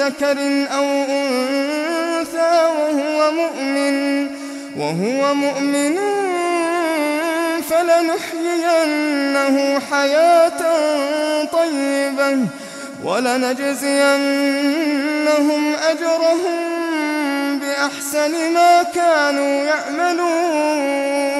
ذكر أو أنثى وهو مؤمن وهو مؤمن فلنحيينه حياة طيبة ولنجزينهم أجرهم بأحسن ما كانوا يعملون.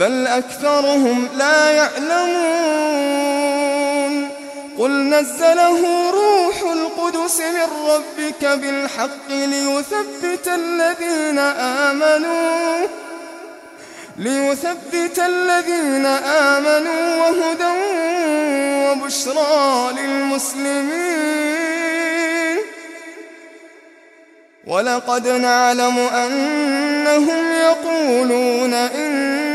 بل أكثرهم لا يعلمون. قل نزله روح القدس من ربك بالحق ليثبت الذين آمنوا ليثبت الذين آمنوا وهدى وبشرى للمسلمين. ولقد نعلم أنهم يقولون إن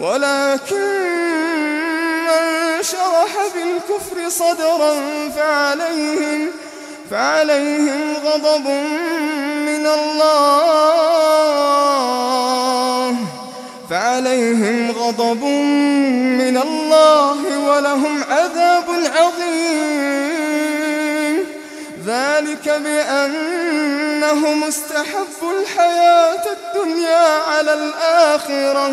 ولكن من شرح بالكفر صدرا فعليهم فعليهم غضب من الله. فعليهم غضب من الله ولهم عذاب عظيم. ذلك بأنهم استحبوا الحياة الدنيا على الآخرة.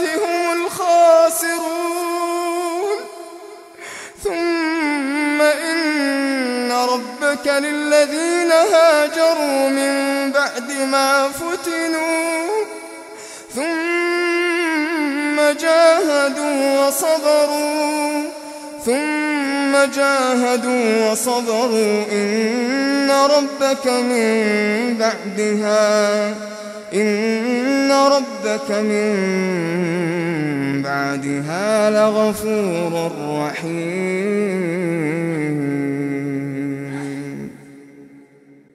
هم الخاسرون ثم إن ربك للذين هاجروا من بعد ما فتنوا ثم جاهدوا وصبروا ثم جاهدوا وصبروا إن ربك من بعدها إن ربك من بعدها لغفور رحيم.